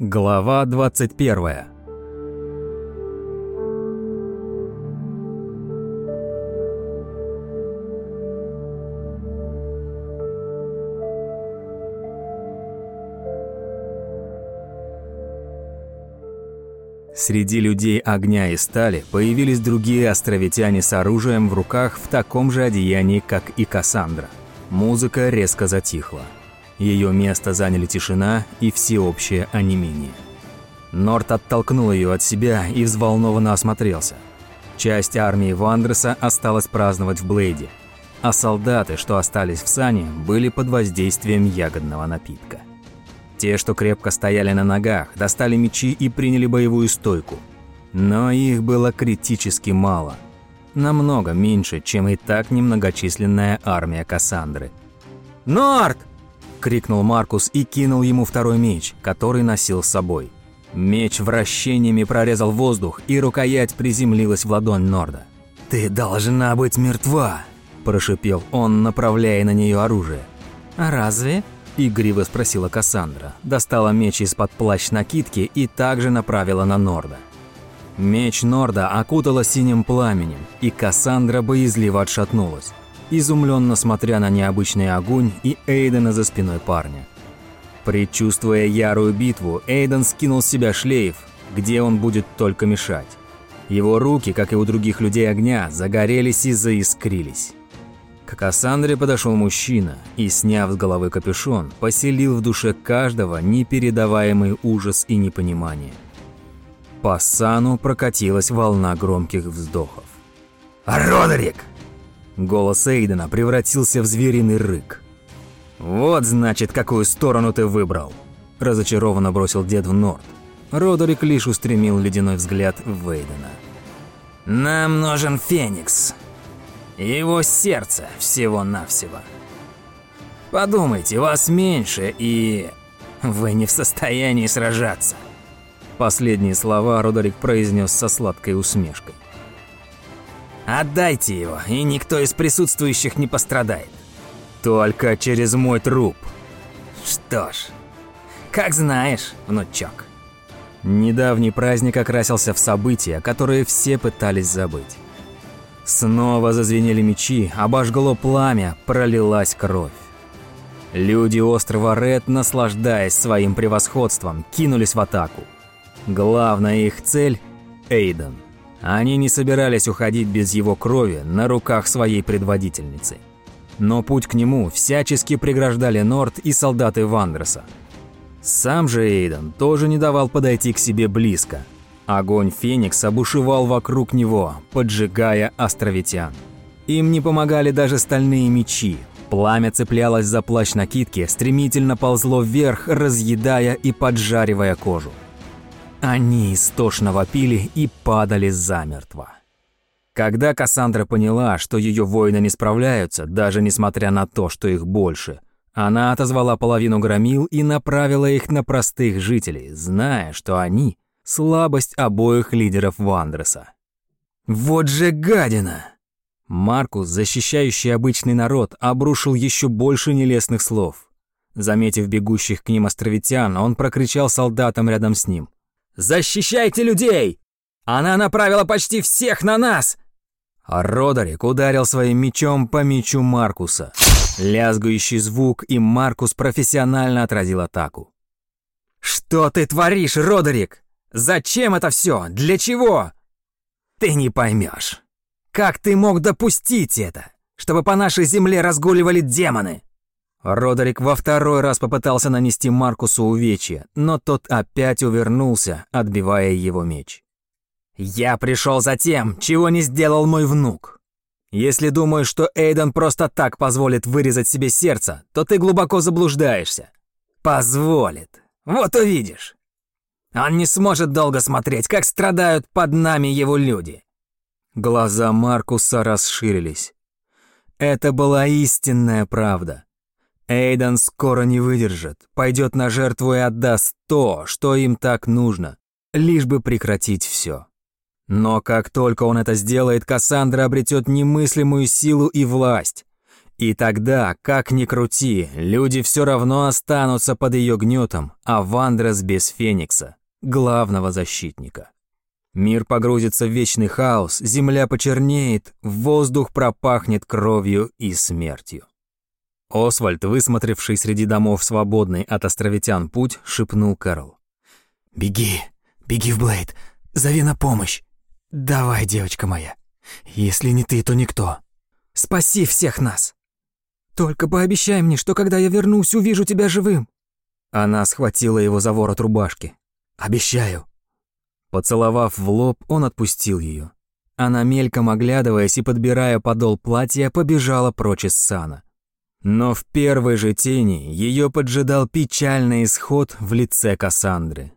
Глава 21 Среди людей огня и стали появились другие островитяне с оружием в руках в таком же одеянии, как и Кассандра. Музыка резко затихла. Ее место заняли тишина и всеобщее онемение. Норт оттолкнул ее от себя и взволнованно осмотрелся. Часть армии Вандерса осталась праздновать в Блейде, а солдаты, что остались в сане, были под воздействием ягодного напитка. Те, что крепко стояли на ногах, достали мечи и приняли боевую стойку. Но их было критически мало. Намного меньше, чем и так немногочисленная армия Кассандры. «Норт!» – крикнул Маркус и кинул ему второй меч, который носил с собой. Меч вращениями прорезал воздух, и рукоять приземлилась в ладонь Норда. «Ты должна быть мертва!» – прошипел он, направляя на нее оружие. «А разве?» – игриво спросила Кассандра. Достала меч из-под плащ накидки и также направила на Норда. Меч Норда окутала синим пламенем, и Кассандра боязливо отшатнулась, изумленно смотря на необычный огонь и Эйдена за спиной парня. Предчувствуя ярую битву, Эйден скинул с себя шлейф, где он будет только мешать. Его руки, как и у других людей огня, загорелись и заискрились. К Кассандре подошел мужчина и, сняв с головы капюшон, поселил в душе каждого непередаваемый ужас и непонимание. По сану прокатилась волна громких вздохов. «Родерик!» Голос Эйдена превратился в звериный рык. «Вот, значит, какую сторону ты выбрал!» Разочарованно бросил дед в Норд. Родерик лишь устремил ледяной взгляд в Эйдена. «Нам нужен Феникс. Его сердце всего-навсего. Подумайте, вас меньше, и вы не в состоянии сражаться». Последние слова Родерик произнес со сладкой усмешкой. «Отдайте его, и никто из присутствующих не пострадает». «Только через мой труп». «Что ж, как знаешь, внучок». Недавний праздник окрасился в события, которые все пытались забыть. Снова зазвенели мечи, обожгло пламя, пролилась кровь. Люди острова Ред, наслаждаясь своим превосходством, кинулись в атаку. Главная их цель – Эйден. Они не собирались уходить без его крови на руках своей предводительницы. Но путь к нему всячески преграждали Норд и солдаты Вандерса. Сам же Эйден тоже не давал подойти к себе близко. Огонь Феникса бушевал вокруг него, поджигая островитян. Им не помогали даже стальные мечи. Пламя цеплялось за плащ накидки, стремительно ползло вверх, разъедая и поджаривая кожу. Они истошно вопили и падали замертво. Когда Кассандра поняла, что ее воины не справляются, даже несмотря на то, что их больше, она отозвала половину громил и направила их на простых жителей, зная, что они – слабость обоих лидеров Вандреса. «Вот же гадина!» Маркус, защищающий обычный народ, обрушил еще больше нелестных слов. Заметив бегущих к ним островитян, он прокричал солдатам рядом с ним. Защищайте людей! Она направила почти всех на нас!» А Родерик ударил своим мечом по мечу Маркуса. Лязгающий звук, и Маркус профессионально отразил атаку. «Что ты творишь, Родерик? Зачем это все? Для чего?» «Ты не поймешь. Как ты мог допустить это? Чтобы по нашей земле разгуливали демоны?» Родерик во второй раз попытался нанести Маркусу увечья, но тот опять увернулся, отбивая его меч. «Я пришел за тем, чего не сделал мой внук. Если думаешь, что Эйден просто так позволит вырезать себе сердце, то ты глубоко заблуждаешься. Позволит. Вот увидишь. Он не сможет долго смотреть, как страдают под нами его люди». Глаза Маркуса расширились. Это была истинная правда. Эйден скоро не выдержит, пойдет на жертву и отдаст то, что им так нужно, лишь бы прекратить все. Но как только он это сделает, Кассандра обретет немыслимую силу и власть. И тогда, как ни крути, люди все равно останутся под ее гнетом, а Вандрас без Феникса, главного защитника. Мир погрузится в вечный хаос, земля почернеет, воздух пропахнет кровью и смертью. Освальд, высмотревший среди домов свободный от островитян путь, шепнул Кэрол. «Беги, беги в Блейд, зови на помощь. Давай, девочка моя. Если не ты, то никто. Спаси всех нас. Только пообещай мне, что когда я вернусь, увижу тебя живым». Она схватила его за ворот рубашки. «Обещаю». Поцеловав в лоб, он отпустил ее. Она, мельком оглядываясь и подбирая подол платья, побежала прочь из сана. Но в первой же тени ее поджидал печальный исход в лице Кассандры.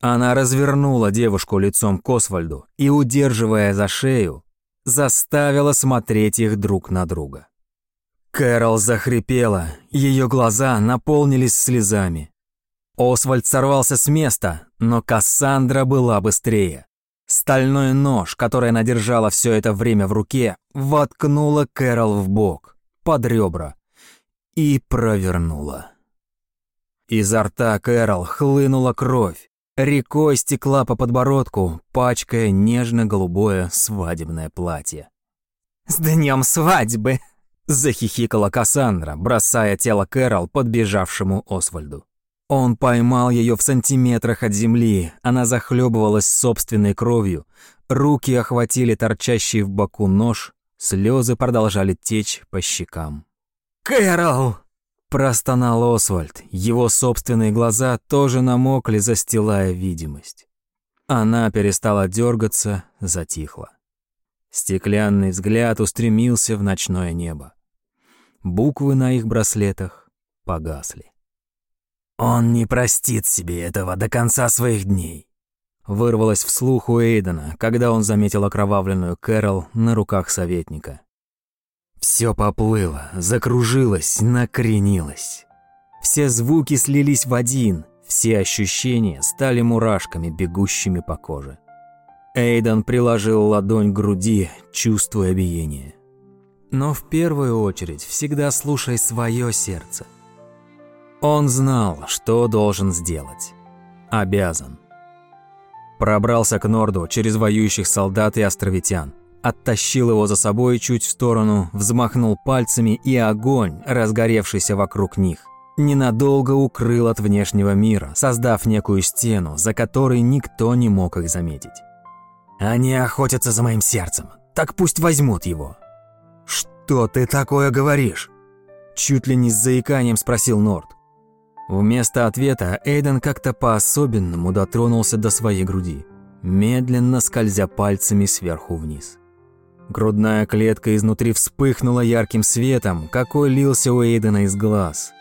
Она развернула девушку лицом к Освальду и, удерживая за шею, заставила смотреть их друг на друга. Кэрол захрипела, ее глаза наполнились слезами. Освальд сорвался с места, но Кассандра была быстрее. Стальной нож, который она держала все это время в руке, воткнула Кэрол в бок под ребра и провернула. Изо рта Кэрол хлынула кровь, рекой стекла по подбородку, пачкая нежно-голубое свадебное платье. «С днем свадьбы!» — захихикала Кассандра, бросая тело Кэрол подбежавшему Освальду. Он поймал ее в сантиметрах от земли, она захлебывалась собственной кровью, руки охватили торчащий в боку нож, Слезы продолжали течь по щекам. «Кэрол!» – простонал Освальд. Его собственные глаза тоже намокли, застилая видимость. Она перестала дергаться, затихла. Стеклянный взгляд устремился в ночное небо. Буквы на их браслетах погасли. «Он не простит себе этого до конца своих дней», Вырвалось вслух у Эйдена, когда он заметил окровавленную Кэрол на руках советника. Все поплыло, закружилось, накренилось. Все звуки слились в один, все ощущения стали мурашками, бегущими по коже. Эйден приложил ладонь к груди, чувствуя биение. Но в первую очередь всегда слушай свое сердце. Он знал, что должен сделать. Обязан. Пробрался к Норду через воюющих солдат и островитян. Оттащил его за собой чуть в сторону, взмахнул пальцами, и огонь, разгоревшийся вокруг них, ненадолго укрыл от внешнего мира, создав некую стену, за которой никто не мог их заметить. «Они охотятся за моим сердцем, так пусть возьмут его». «Что ты такое говоришь?» Чуть ли не с заиканием спросил Норд. Вместо ответа Эйден как-то по-особенному дотронулся до своей груди, медленно скользя пальцами сверху вниз. Грудная клетка изнутри вспыхнула ярким светом, какой лился у Эйдена из глаз.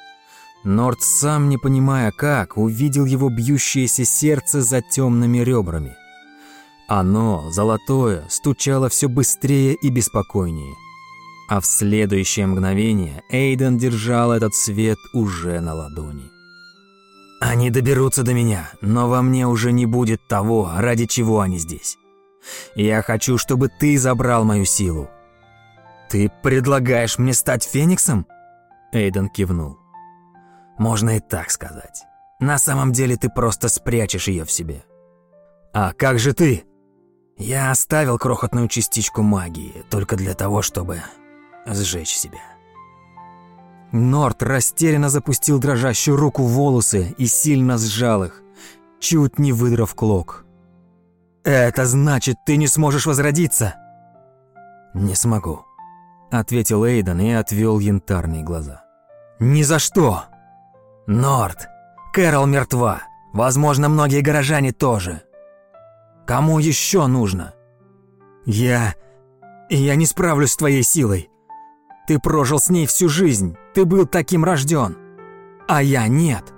Норд, сам не понимая как, увидел его бьющееся сердце за темными ребрами. Оно, золотое, стучало все быстрее и беспокойнее. А в следующее мгновение Эйден держал этот свет уже на ладони. Они доберутся до меня, но во мне уже не будет того, ради чего они здесь. Я хочу, чтобы ты забрал мою силу. Ты предлагаешь мне стать Фениксом? Эйден кивнул. Можно и так сказать. На самом деле ты просто спрячешь ее в себе. А как же ты? Я оставил крохотную частичку магии только для того, чтобы сжечь себя. Норт растерянно запустил дрожащую руку в волосы и сильно сжал их, чуть не выдрав клок. «Это значит, ты не сможешь возродиться?» «Не смогу», — ответил Эйден и отвел янтарные глаза. «Ни за что!» «Норт, Кэрол мертва. Возможно, многие горожане тоже. Кому еще нужно?» «Я... я не справлюсь с твоей силой. Ты прожил с ней всю жизнь, ты был таким рожден. А я нет.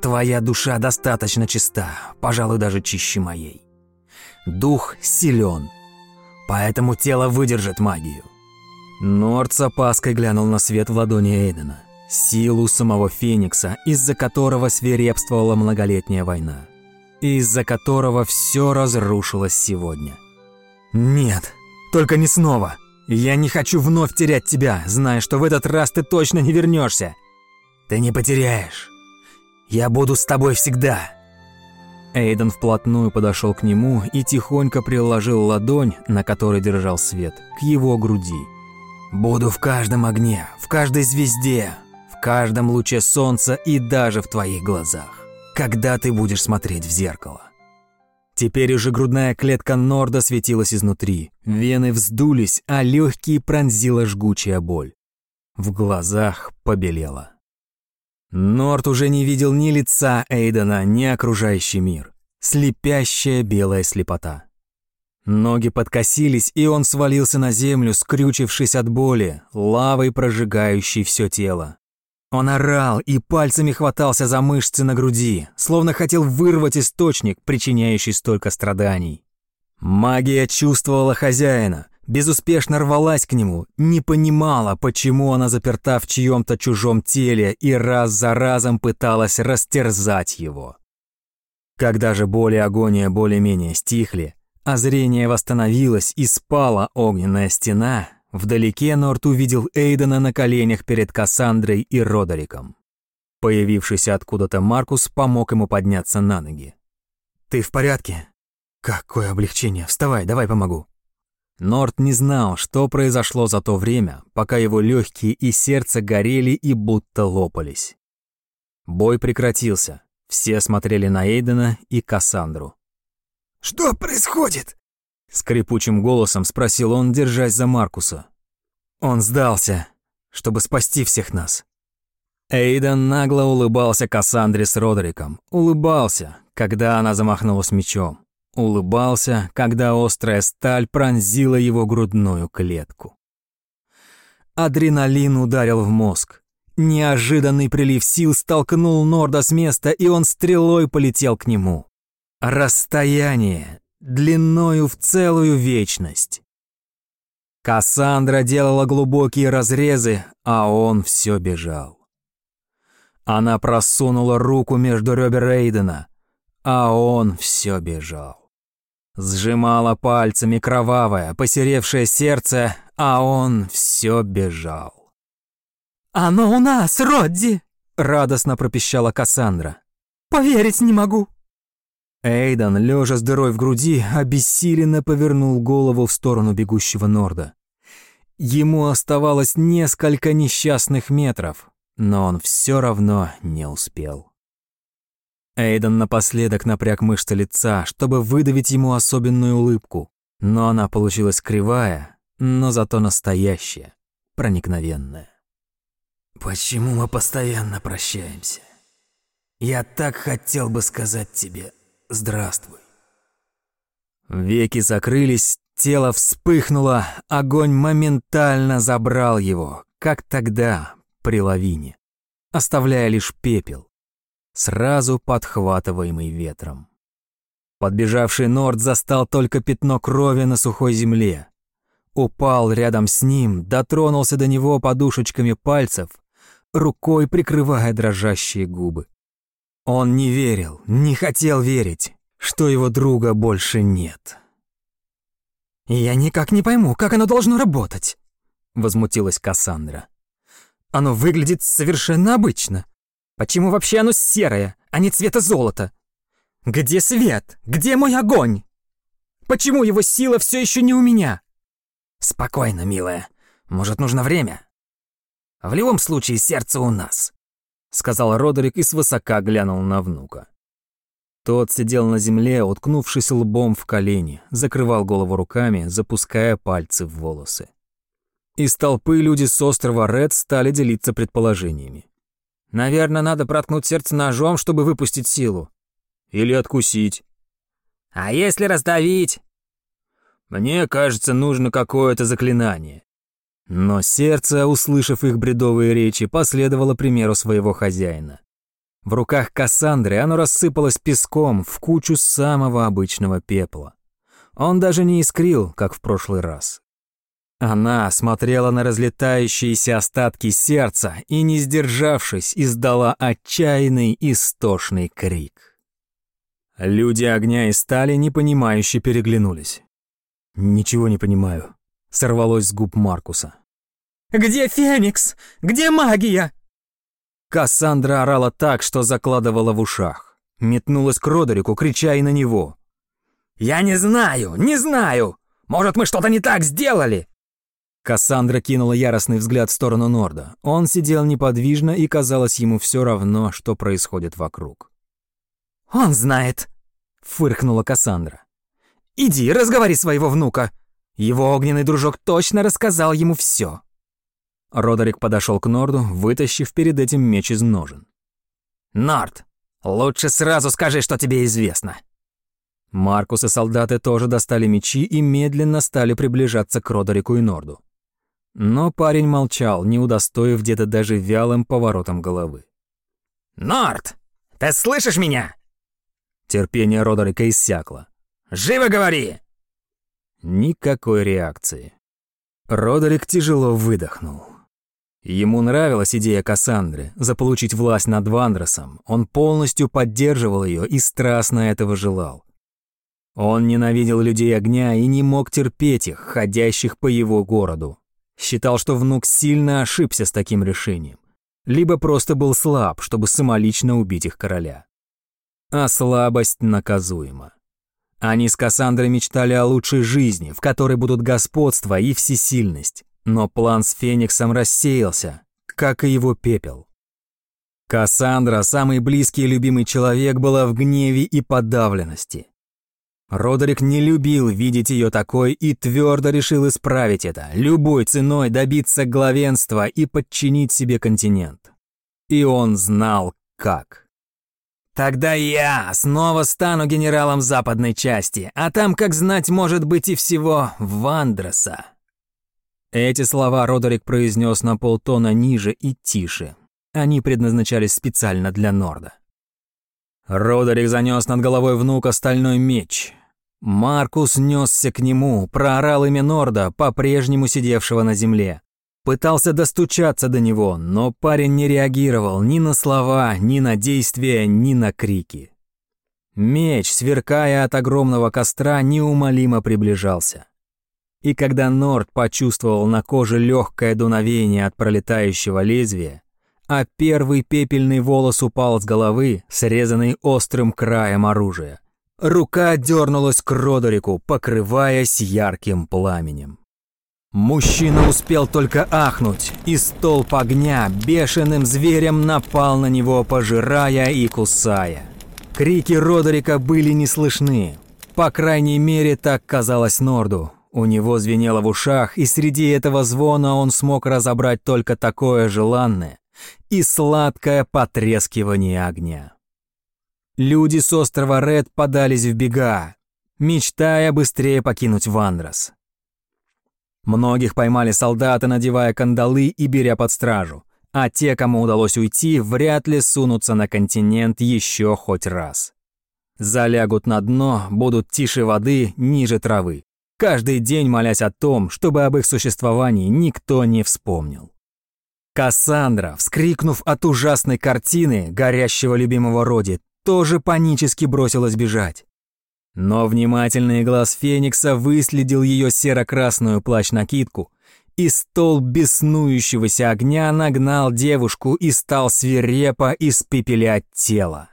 Твоя душа достаточно чиста, пожалуй, даже чище моей. Дух силен, поэтому тело выдержит магию. Норд с опаской глянул на свет в ладони Эйдена. Силу самого Феникса, из-за которого свирепствовала многолетняя война. Из-за которого все разрушилось сегодня. «Нет, только не снова!» Я не хочу вновь терять тебя, зная, что в этот раз ты точно не вернешься. Ты не потеряешь. Я буду с тобой всегда. Эйден вплотную подошел к нему и тихонько приложил ладонь, на которой держал свет, к его груди. «Буду в каждом огне, в каждой звезде, в каждом луче солнца и даже в твоих глазах, когда ты будешь смотреть в зеркало». Теперь уже грудная клетка Норда светилась изнутри, вены вздулись, а легкие пронзила жгучая боль. В глазах побелело. Норд уже не видел ни лица Эйдена, ни окружающий мир. Слепящая белая слепота. Ноги подкосились, и он свалился на землю, скрючившись от боли, лавой прожигающей все тело. Он орал и пальцами хватался за мышцы на груди, словно хотел вырвать источник, причиняющий столько страданий. Магия чувствовала хозяина, безуспешно рвалась к нему, не понимала, почему она заперта в чьем-то чужом теле и раз за разом пыталась растерзать его. Когда же боль и агония более-менее стихли, а зрение восстановилось и спала огненная стена, Вдалеке Норт увидел Эйдена на коленях перед Кассандрой и Родериком. Появившийся откуда-то Маркус помог ему подняться на ноги. «Ты в порядке?» «Какое облегчение! Вставай, давай помогу!» Норт не знал, что произошло за то время, пока его легкие и сердце горели и будто лопались. Бой прекратился. Все смотрели на Эйдена и Кассандру. «Что происходит?» Скрипучим голосом спросил он, держась за Маркуса. Он сдался, чтобы спасти всех нас. Эйден нагло улыбался Кассандре с Родериком. Улыбался, когда она замахнулась мечом. Улыбался, когда острая сталь пронзила его грудную клетку. Адреналин ударил в мозг. Неожиданный прилив сил столкнул Норда с места, и он стрелой полетел к нему. Расстояние, длиною в целую вечность. Кассандра делала глубокие разрезы, а он все бежал. Она просунула руку между ребер Рейдена, а он все бежал. Сжимала пальцами кровавое, посеревшее сердце, а он все бежал. «Оно у нас, Родди!» — радостно пропищала Кассандра. «Поверить не могу!» Эйдан, лежа с дырой в груди, обессиленно повернул голову в сторону бегущего Норда. Ему оставалось несколько несчастных метров, но он все равно не успел. Эйдан напоследок напряг мышцы лица, чтобы выдавить ему особенную улыбку, но она получилась кривая, но зато настоящая, проникновенная. «Почему мы постоянно прощаемся? Я так хотел бы сказать тебе здравствуй. Веки закрылись, тело вспыхнуло, огонь моментально забрал его, как тогда при лавине, оставляя лишь пепел, сразу подхватываемый ветром. Подбежавший Норд застал только пятно крови на сухой земле. Упал рядом с ним, дотронулся до него подушечками пальцев, рукой прикрывая дрожащие губы. Он не верил, не хотел верить, что его друга больше нет. «Я никак не пойму, как оно должно работать», — возмутилась Кассандра. «Оно выглядит совершенно обычно. Почему вообще оно серое, а не цвета золота? Где свет? Где мой огонь? Почему его сила все еще не у меня?» «Спокойно, милая. Может, нужно время? В любом случае, сердце у нас сказал Родерик и свысока глянул на внука. Тот сидел на земле, уткнувшись лбом в колени, закрывал голову руками, запуская пальцы в волосы. Из толпы люди с острова Ред стали делиться предположениями. «Наверное, надо проткнуть сердце ножом, чтобы выпустить силу. Или откусить». «А если раздавить?» «Мне кажется, нужно какое-то заклинание. Но сердце, услышав их бредовые речи, последовало примеру своего хозяина. В руках Кассандры оно рассыпалось песком в кучу самого обычного пепла. Он даже не искрил, как в прошлый раз. Она смотрела на разлетающиеся остатки сердца и, не сдержавшись, издала отчаянный истошный крик. Люди огня и стали непонимающе переглянулись. «Ничего не понимаю», сорвалось с губ Маркуса. «Где Феникс? Где магия?» Кассандра орала так, что закладывала в ушах. Метнулась к Родерику, крича и на него. «Я не знаю, не знаю! Может, мы что-то не так сделали?» Кассандра кинула яростный взгляд в сторону Норда. Он сидел неподвижно, и казалось ему все равно, что происходит вокруг. «Он знает», — фыркнула Кассандра. «Иди, разговори своего внука. Его огненный дружок точно рассказал ему все. Родерик подошел к Норду, вытащив перед этим меч из ножен. «Норд, лучше сразу скажи, что тебе известно». Маркус и солдаты тоже достали мечи и медленно стали приближаться к Родерику и Норду. Но парень молчал, не удостоив где-то даже вялым поворотом головы. «Норд, ты слышишь меня?» Терпение Родерика иссякло. «Живо говори!» Никакой реакции. Родерик тяжело выдохнул. Ему нравилась идея Кассандры заполучить власть над Вандросом. Он полностью поддерживал ее и страстно этого желал. Он ненавидел людей огня и не мог терпеть их, ходящих по его городу. Считал, что внук сильно ошибся с таким решением. Либо просто был слаб, чтобы самолично убить их короля. А слабость наказуема. Они с Кассандрой мечтали о лучшей жизни, в которой будут господство и всесильность. Но план с Фениксом рассеялся, как и его пепел. Кассандра, самый близкий и любимый человек, была в гневе и подавленности. Родерик не любил видеть ее такой и твердо решил исправить это, любой ценой добиться главенства и подчинить себе континент. И он знал, как. «Тогда я снова стану генералом западной части, а там, как знать, может быть и всего Вандроса». Эти слова Родерик произнес на полтона ниже и тише. Они предназначались специально для Норда. Родерик занес над головой внука стальной меч. Маркус несся к нему, проорал имя Норда, по-прежнему сидевшего на земле. Пытался достучаться до него, но парень не реагировал ни на слова, ни на действия, ни на крики. Меч, сверкая от огромного костра, неумолимо приближался. И когда Норд почувствовал на коже легкое дуновение от пролетающего лезвия, а первый пепельный волос упал с головы, срезанный острым краем оружия, рука дернулась к Родорику, покрываясь ярким пламенем. Мужчина успел только ахнуть, и столб огня бешеным зверем напал на него, пожирая и кусая. Крики Родерика были не слышны. По крайней мере, так казалось Норду, у него звенело в ушах, и среди этого звона он смог разобрать только такое желанное и сладкое потрескивание огня. Люди с острова Ред подались в бега, мечтая быстрее покинуть Вандрос. Многих поймали солдаты, надевая кандалы и беря под стражу, а те, кому удалось уйти, вряд ли сунутся на континент еще хоть раз. Залягут на дно, будут тише воды, ниже травы каждый день молясь о том, чтобы об их существовании никто не вспомнил. Кассандра, вскрикнув от ужасной картины горящего любимого Роди, тоже панически бросилась бежать. Но внимательный глаз Феникса выследил ее серо-красную плащ-накидку, и стол беснующегося огня нагнал девушку и стал свирепо испепелять тело.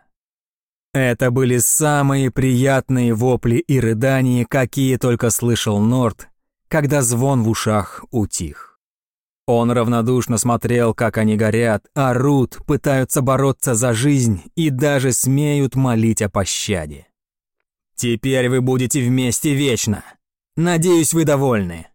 Это были самые приятные вопли и рыдания, какие только слышал Норт, когда звон в ушах утих. Он равнодушно смотрел, как они горят, орут, пытаются бороться за жизнь и даже смеют молить о пощаде. «Теперь вы будете вместе вечно. Надеюсь, вы довольны».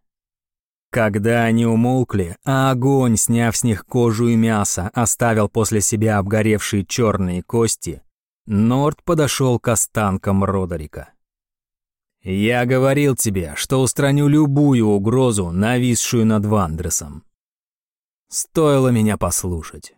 Когда они умолкли, а огонь, сняв с них кожу и мясо, оставил после себя обгоревшие черные кости, Норд подошел к останкам Родерика. «Я говорил тебе, что устраню любую угрозу, нависшую над Вандресом. Стоило меня послушать».